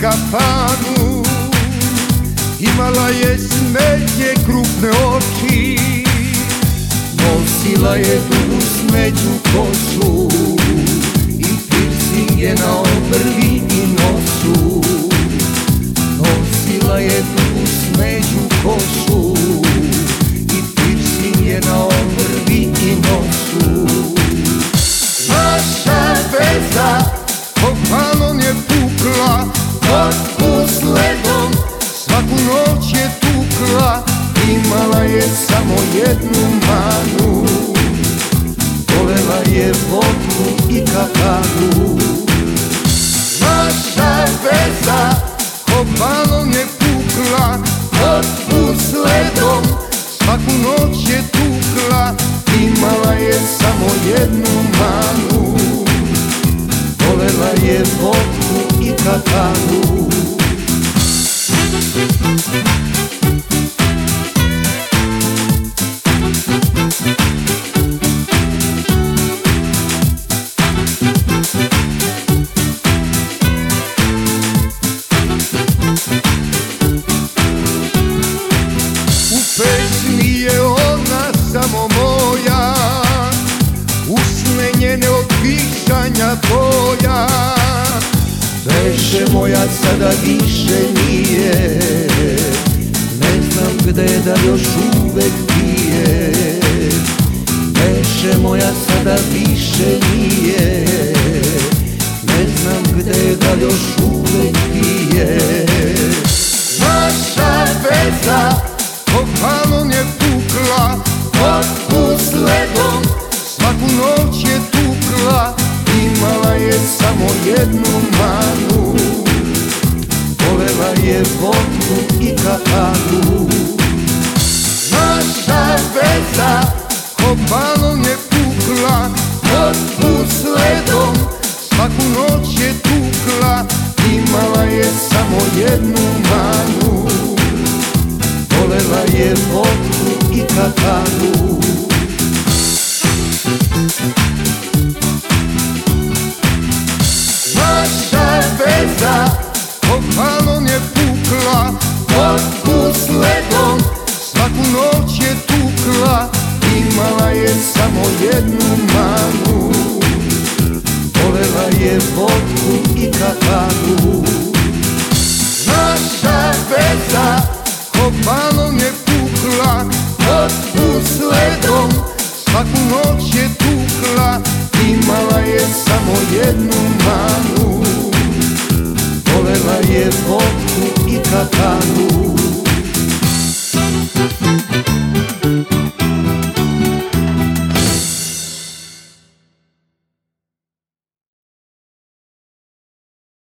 kafanu Imala je smeđe krupne oči Nosila je tu smeđu kosu. I piercinge na obrvi i nosu. Nosila je tu smeđu kosu I piercinge na obrvi i nosu. Naša veza Kopalom je pukla Otku sledom svaku noć je tukla Imala je samo jednu manu. Volela je vodku i kakadu je pukla Otku sledom svaku noć je tukla Imala je samo jednu manu Volela je vodku i kakadu boja Beše moja sada više nije. Ne znam gde da još uvek pije Beše moja sada više nije jednu manu Volela je vodku i kakadu Naša veza Kopalom je pukla Otku sledom Svaku noć je tukla. Imala je samo jednu manu Volela je vodku i kakadu samo jednu manu Volela je vodku i kakadu Naša veza Kopalom je pukla Vodku sledom Svaku noć je tukla. Imala je samo jednu